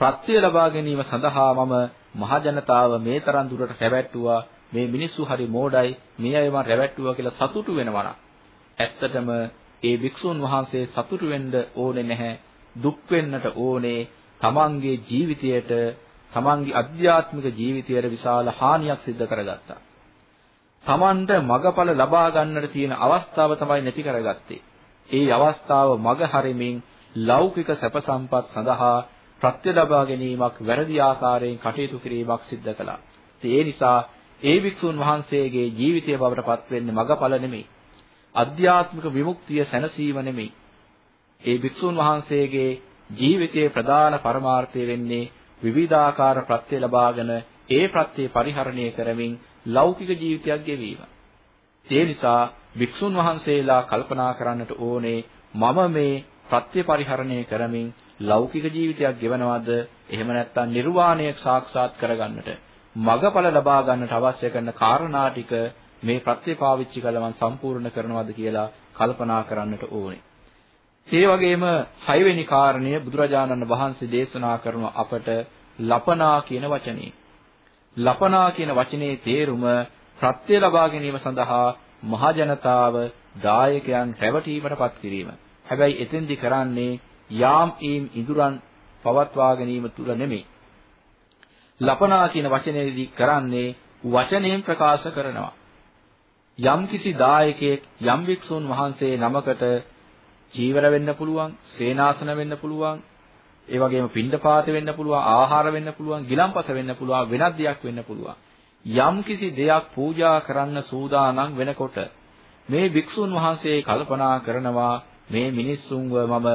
ප්‍රත්‍ය ලබා ගැනීම සඳහා මම මහජනතාව මේ තරම් දුරට රැවට්ටුවා මේ මිනිස්සු හරි මෝඩයි මේ අය මම රැවට්ටුවා කියලා සතුටු වෙනවා නම් ඇත්තටම ඒ වික්ෂුන් වහන්සේ සතුටු වෙන්න ඕනේ නැහැ දුක් වෙන්නට ඕනේ තමන්ගේ ජීවිතයට තමන්ගේ අධ්‍යාත්මික ජීවිතයට විශාල හානියක් සිද්ධ කරගත්තා. තමන්ට මගඵල ලබා ගන්නට තියෙන අවස්ථාව තමයි නැති කරගත්තේ. ඒ අවස්ථාව මග හරිමින් ලෞකික සැප සම්පත් සඳහා ප්‍රත්‍ය ලබා ගැනීමක් වැරදි ආකාරයෙන් කටයුතු කිරීමක් සිද්ධ කළා. ඒ නිසා ඒ වික්ෂුන් වහන්සේගේ ජීවිතය බවට පත් වෙන්නේ මගඵල නෙමෙයි. අධ්‍යාත්මික විමුක්තිය සැනසීම නෙමෙයි. ඒ භික්ෂුන් වහන්සේගේ ජීවිතයේ ප්‍රධාන පරමාර්ථය වෙන්නේ විවිධාකාර ප්‍රත්‍ය ලබාගෙන ඒ ප්‍රත්‍ය පරිහරණය කරමින් ලෞකික ජීවිතයක් ගෙවීම. ඒ නිසා භික්ෂුන් වහන්සේලා කල්පනා කරන්නට ඕනේ මම මේ ප්‍රත්‍ය පරිහරණය කරමින් ලෞකික ජීවිතයක් ගෙවනවද එහෙම නැත්නම් නිර්වාණය සාක්ෂාත් කරගන්නට මගඵල ලබා ගන්නට අවශ්‍ය කරන කාරණා ටික මේ ප්‍රත්‍ය පාවිච්චි කළමන් සම්පූර්ණ කරනවද කියලා කල්පනා කරන්නට ඕනේ. ඒ වගේම හයවෙනි කාරණය බුදුරජාණන් වහන්සේ දේශනා කරන අපට ලපනා කියන වචනේ. ලපනා කියන වචනේ තේරුම ප්‍රත්‍ය ලබා ගැනීම සඳහා මහ ජනතාව දායකයන් රැවටීමටපත් කිරීම. හැබැයි එතෙන්දි කරන්නේ යාම් ඊම් ඉදුරන් පවත්වා ගැනීම තුල නෙමෙයි. ලපනා කියන වචනේදී කරන්නේ වචනයෙන් ප්‍රකාශ කරනවා. යම්කිසි දායකයෙක් යම් වික්ෂුන් වහන්සේ නමකට චීවර වෙන්න පුළුවන්, සේනාසන වෙන්න පුළුවන්, ඒ වගේම පින්ඩපාත වෙන්න පුළුවන්, ආහාර වෙන්න පුළුවන්, ගිලම්පස වෙන්න පුළුවන්, වෙනත් දෙයක් වෙන්න පුළුවන්. යම්කිසි දෙයක් පූජා කරන්න සූදානම් වෙනකොට මේ භික්ෂුන් වහන්සේ කල්පනා කරනවා මේ මිනිස්සුන්ව මම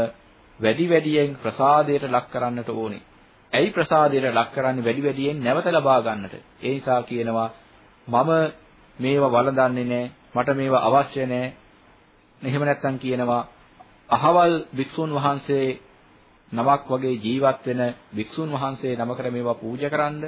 වැඩි වැඩියෙන් ප්‍රසාදයට ලක් කරන්නට ඕනේ. ඇයි ප්‍රසාදයට ලක් කරන්නේ වැඩි වැඩියෙන් නැවත ලබා ගන්නට? ඒ නිසා කියනවා මම මේවා වළඳන්නේ නැහැ. මට මේවා අවශ්‍ය නැහැ. එහෙම නැත්නම් කියනවා අහවල් භික්ෂුන් වහන්සේ නමක් වගේ ජීවත් වෙන භික්ෂුන් වහන්සේ නමකට මේවා පූජා කරන්න.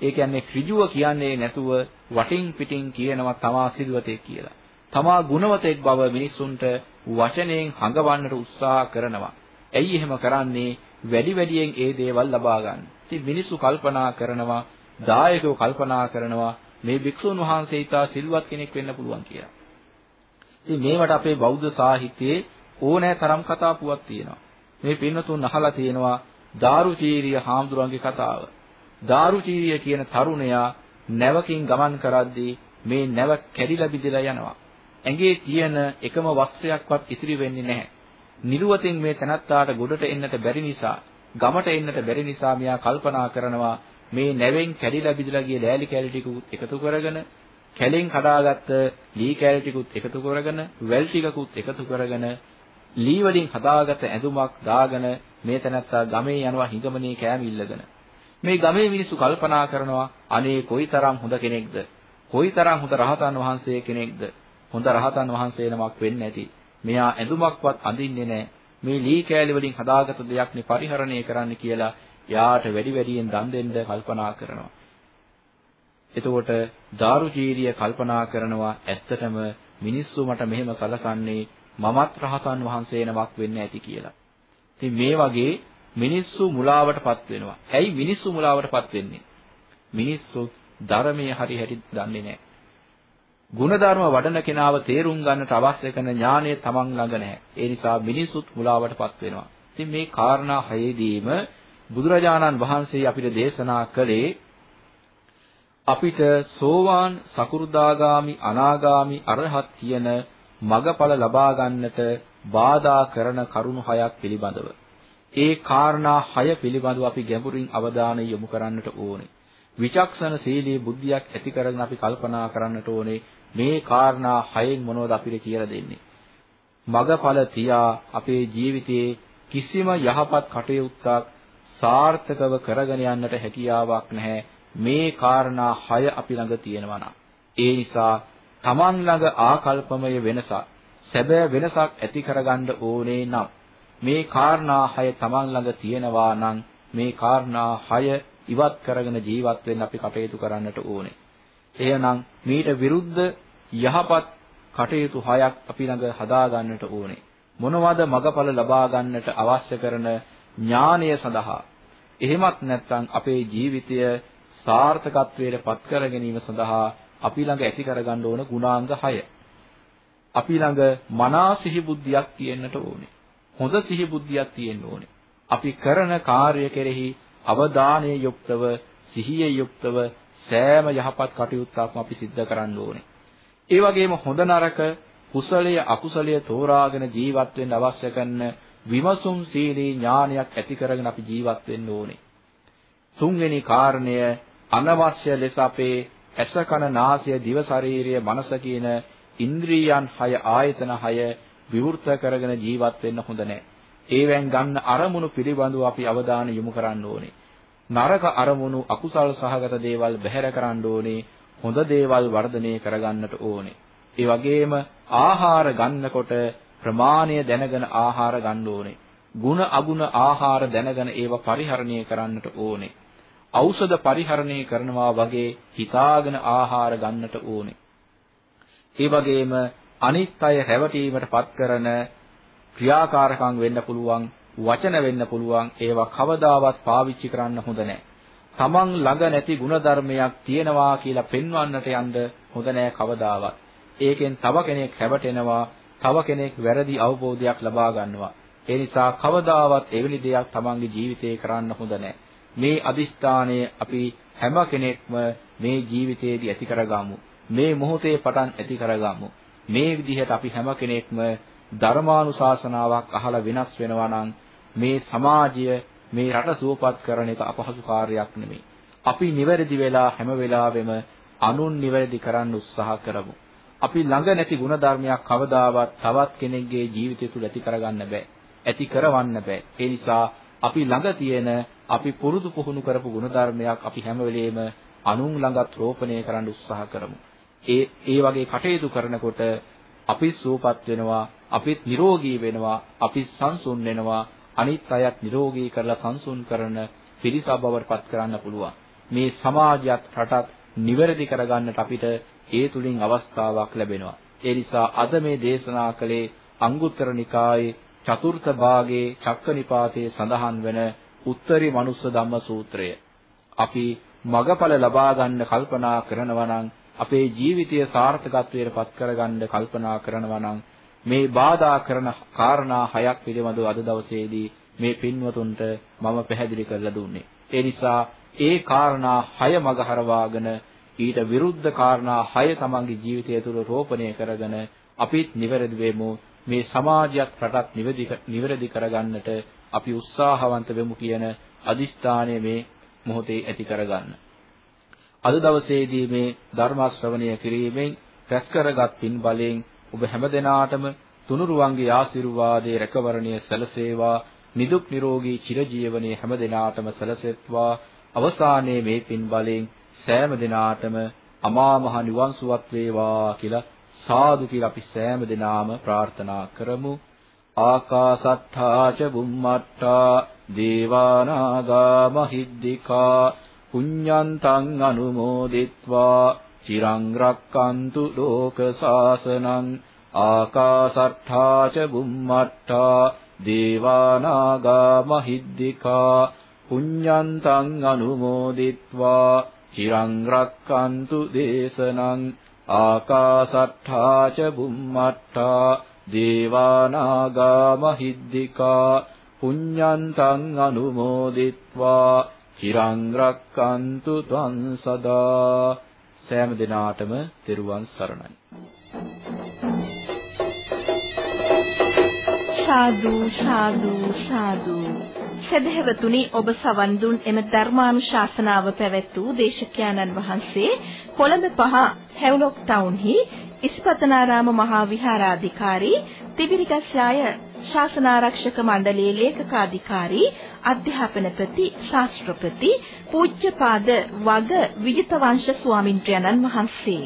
ඒ කියන්නේ ඍජුව කියන්නේ නැතුව වටින් පිටින් කියනවා තමා සිල්වතෙක් කියලා. තමා ගුණවතෙක් බව මිනිසුන්ට වචනයෙන් හඟවන්නට උත්සාහ කරනවා. ඇයි එහෙම කරන්නේ? වැඩි වැඩියෙන් ඒ දේවල් ලබා ගන්න. ඉතින් මිනිස්සු කල්පනා කරනවා, දායකයෝ කල්පනා කරනවා මේ භික්ෂුන් වහන්සේ ඊටා සිල්වත් කෙනෙක් වෙන්න පුළුවන් කියලා. ඉතින් මේවට අපේ බෞද්ධ සාහිත්‍යයේ ඕනෑ තරම් කතා පුවක් තියෙනවා. මේ පින්නතුන් අහලා තියෙනවා දාරුචීරිය හාමුදුරන්ගේ කතාව. දාරුචීරිය කියන තරුණයා නැවකින් ගමන් කරද්දී මේ නැව කැඩිලා බිඳලා යනවා. ඇඟේ තියෙන එකම වස්ත්‍රයක්වත් ඉතිරි වෙන්නේ නැහැ. නිර්වතින් මේ තනත්තාට ගොඩට එන්නට බැරි නිසා, ගමට එන්නට බැරි නිසා මෙයා කල්පනා කරනවා මේ නැවෙන් කැඩිලා බිඳලා ගිය ලෑලි කැලි ටිකුත් එකතු කරගෙන කැලෙන් කඩාගත්ත ලී කැලි ටිකුත් එකතු කරගෙන වැල් ටිකකුත් එකතු කරගෙන ලී වලින් හදාගත්ත ඇඳුමක් දාගෙන මේ තැනත්තා ගමේ යනවා හිඟමනේ කෑම ඉල්ලගෙන. මේ ගමේ මිනිස්සු කල්පනා කරනවා අනේ කොයිතරම් හොඳ කෙනෙක්ද? කොයිතරම් හොඳ රහතන් වහන්සේ කෙනෙක්ද? හොඳ රහතන් වහන්සේ නමක් වෙන්නේ නැති මෙයා ඇඳුමක්වත් අඳින්නේ නැහැ මේ ලී කෑලි වලින් හදාගත්ත දෙයක් නේ පරිහරණය කරන්න කියලා යාට වැඩි වැඩියෙන් දන් දෙන්න කල්පනා කරනවා. එතකොට දාරුචීරිය කල්පනා කරනවා ඇත්තටම මිනිස්සු මට මෙහෙම සලකන්නේ මමත් රහතන් වහන්සේ නමක් වෙන්න ඇති කියලා. ඉතින් මේ වගේ මිනිස්සු මුලාවටපත් වෙනවා. ඇයි මිනිස්සු මුලාවටපත් වෙන්නේ? මිනිස්සු ධර්මයේ හරි හැටි දන්නේ නැහැ. ಗುಣධර්ම වඩන කෙනාව තේරුම් ගන්නට අවශ්‍ය කරන ඥාණය තමන් ළඟ නැහැ. ඒ නිසා මිනිසුත් මුලාවටපත් වෙනවා. ඉතින් මේ කාරණා හයේදීම බුදුරජාණන් වහන්සේ අපිට දේශනා කළේ අපිට සෝවාන් සකු르දාගාමි අනාගාමි අරහත් කියන මගඵල ලබා ගන්නට බාධා කරන කරුණු හයක් පිළිබඳව. ඒ කාරණා හය පිළිබඳව අපි ගැඹුරින් අවධානය යොමු කරන්නට ඕනේ. විචක්ෂණ සීලී බුද්ධියක් ඇති කරගෙන අපි කල්පනා කරන්නට ඕනේ මේ කාරණා හයෙන් මොනවද අපිට කියලා දෙන්නේ. මගඵල තියා අපේ ජීවිතයේ කිසිම යහපත් කටයුත්තක් සාර්ථකව කරගෙන යන්නට හැකියාවක් නැහැ මේ කාරණා හය අපි ළඟ තියෙනවා ඒ නිසා Taman ළඟ ආකල්පමය වෙනසක් සැබෑ වෙනසක් ඇති කරගන්න ඕනේ නම් මේ කාරණා හය Taman ළඟ තියෙනවා නම් මේ කාරණා හය ඉවත් කරගෙන ජීවත් වෙන්න අපි කටයුතු කරන්නට ඕනේ. එහෙනම් මීට විරුද්ධ යහපත් කටයුතු හයක් අපි ළඟ හදා ගන්නට ඕනේ. මොනවද මගඵල ලබා ගන්නට අවශ්‍ය කරන ඥානය සඳහා එහෙමත් නැත්නම් අපේ ජීවිතය සාර්ථකත්වයට පත් කර ගැනීම සඳහා අපි ළඟ ඇති කරගන්න ඕන ගුණාංග 6. අපි ළඟ මනා සිහි බුද්ධියක් තියෙන්නට ඕනේ. හොඳ සිහි බුද්ධියක් තියෙන්න ඕනේ. අපි කරන කාර්ය කෙරෙහි අවධානයේ යුක්තව සිහියේ යුක්තව සෑම යහපත් කටයුත්තක්ම අපි සිද්ධ කරන්න ඕනේ. ඒ වගේම හොඳ නරක කුසලයේ අකුසලයේ තෝරාගෙන ජීවත් වෙන්න අවශ්‍ය කරන විමසුම් සීලී ඥානයක් ඇති කරගෙන අපි ජීවත් වෙන්න ඕනේ. තුන්වෙනි කාරණය අනවශ්‍ය ලෙස අපේ ඇස කන නාසය දිව ශරීරය මනස කියන ඉන්ද්‍රියයන් 6 ආයතන 6 විවෘත කරගෙන ජීවත් වෙන්න හොඳ නැහැ. ඒවෙන් ගන්න අරමුණු පිළිබඳව අපි අවධානය යොමු කරන්න ඕනේ. නරක අරමුණු අකුසල් සහගත දේවල් බැහැර කරන්න ඕනේ. හොඳ දේවල් වර්ධනය කරගන්නට ඕනේ. ඒ වගේම ආහාර ගන්නකොට ප්‍රමාණය දැනගෙන ආහාර ගන්න ඕනේ. ಗುಣ අගුණ ආහාර දැනගෙන ඒව පරිහරණය කරන්නට ඕනේ. ඖෂධ පරිහරණය කරනවා වගේ හිතාගෙන ආහාර ගන්නට ඕනේ. ඒ වගේම අනිත් අය රැවටීමට පත් කරන ක්‍රියාකාරකම් වෙන්න පුළුවන් වචන වෙන්න පුළුවන් ඒවා කවදාවත් පාවිච්චි කරන්න හොඳ නැහැ. තමන් ළඟ නැති ಗುಣධර්මයක් තියෙනවා කියලා පෙන්වන්නට යන්න හොඳ නැහැ කවදාවත්. ඒකෙන් තව කෙනෙක් හැවටෙනවා, තව කෙනෙක් වැරදි අවබෝධයක් ලබා ගන්නවා. ඒ නිසා කවදාවත් එවැනි දෙයක් තමන්ගේ ජීවිතේ කරන්න හොඳ නැහැ. මේ අදිස්ථානය අපි හැම කෙනෙක්ම මේ ජීවිතයේදී ඇති කරගමු. මේ මොහොතේ පටන් ඇති කරගමු. මේ විදිහට අපි හැම කෙනෙක්ම ධර්මානුශාසනාවක් අහලා වෙනස් වෙනවා නම් මේ සමාජය මේ රට සුවපත් කරන එක අපහසු කාර්යයක් නෙමෙයි. අපි නිවැරදි වෙලා හැම වෙලාවෙම අනුන් නිවැරදි කරන්න උත්සාහ කරමු. අපි ළඟ නැති ಗುಣධර්මයක් කවදාවත් තවත් කෙනෙක්ගේ ජීවිතය තුළ ඇති කරගන්න බෑ. ඇති කරවන්න බෑ. ඒ නිසා අපි ළඟ තියෙන අපි පුරුදු පුහුණු කරපු ಗುಣධර්මයක් අපි හැම වෙලෙම අනුන් ළඟත් රෝපණය කරන්න උත්සාහ කරමු. ඒ ඒ වගේ කටයුතු කරනකොට අපි සූපත් වෙනවා, අපිත් නිරෝගී වෙනවා, අපි සංසුන් වෙනවා, අනිත් අයත් නිරෝගී කරලා සංසුන් කරන පිරිස බවට පත් කරන්න පුළුවන්. මේ සමාජයත් රටත් නිවැරදි කරගන්නට අපිට ඒ තුලින් අවස්ථාවක් ලැබෙනවා. ඒ නිසා අද මේ දේශනා කළේ අංගුත්තර නිකායේ චතුර්ථ භාගයේ චක්කනිපාතයේ සඳහන් වෙන උත්තරී මනුස්ස ධම්ම සූත්‍රය. අපි මගඵල ලබා ගන්න කල්පනා කරනවා නම් අපේ ජීවිතය සාර්ථකත්වයට පත් කරගන්න කල්පනා කරනවා නම් මේ බාධා කරන කාරණා හයක් පිළිබඳව අද දවසේදී මේ පින්වතුන්ට මම පැහැදිලි කරලා දුන්නේ. ඒ නිසා ඒ කාරණා හය මග හරවාගෙන ඊට විරුද්ධ කාරණා හය තමන්ගේ ජීවිතය තුළ රෝපණය කරගෙන අපිත් නිවැරදි වෙමු මේ සමාජයත් රටත් නිවැරදි කරගන්නට අපි උත්සාහවන්ත වෙමු කියන අදිෂ්ඨානය මේ මොහොතේ ඇති කරගන්න. අද දවසේදී මේ ධර්ම ශ්‍රවණය කිරීමෙන් රැස් කරගත් පින් බලෙන් ඔබ හැමදෙනාටම තුනුරුවන්ගේ ආශිර්වාදයේ රැකවරණය සැලසේවා. නිදුක් නිරෝගී චිරජීවනයේ හැමදෙනාටම සැලසෙත්වා. අවසානයේ මේ පින් බලෙන් සෑම දිනාටම අමා මහ නිවන් සුවත් වේවා කියලා සාදු කියලා අපි සෑම දිනාම ප්‍රාර්ථනා කරමු. ආකාසත්තා ච බුම්මත්තා දේවානාගා මහිද්దికා පුඤ්ඤන්තං අනුමෝදිත්වා. චිරං රක්칸තු ලෝක සාසනං ආකාසට්ඨා ච බුම්මට්ඨා දේවානාගා මහිද්దికා පුඤ්ඤන්තං අනුමෝදිත්වා චිරං රක්칸තු දේශනං ආකාසට්ඨා ච බුම්මට්ඨා දේවානාගා මහිද්దికා පුඤ්ඤන්තං අනුමෝදිත්වා චිරං රක්칸තු ත්වං සදා සෑම දිනාටම තෙරුවන් සරණයි. සාදු සාදු සාදු. සදහෙවතුනි ඔබ සවන් දුන් එම ධර්මානුශාසනාව පැවැත් වූ දේශකයන්න් වහන්සේ කොළඹ පහ හැව්ලොක් ටවුන්හි ඉස්පතනාරාම මහා විහාරාධිකාරී තිබිරිගස්යාය ශාසනාරක්ෂක මණ්ඩලයේ ලේකකාධිකාරී අධ්‍යාපනපති ශාස්ත්‍රපති පූජ්‍යපාද වග විජිතවංශ ස්වාමින්ද්‍රයන්න් වහන්සේ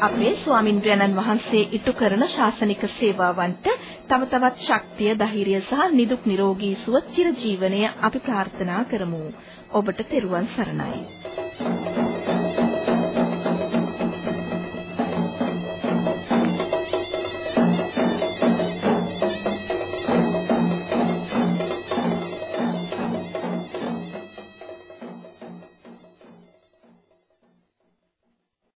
අපේ ස්වාමින්ද්‍රයන්න් වහන්සේ ඉටු කරන ශාසනික සේවාවන්ට තව තවත් ශක්තිය, ධෛර්යය සහ නිදුක් නිරෝගී සුව චිරජීවනය අපි ප්‍රාර්ථනා කරමු. ඔබට තෙරුවන් සරණයි.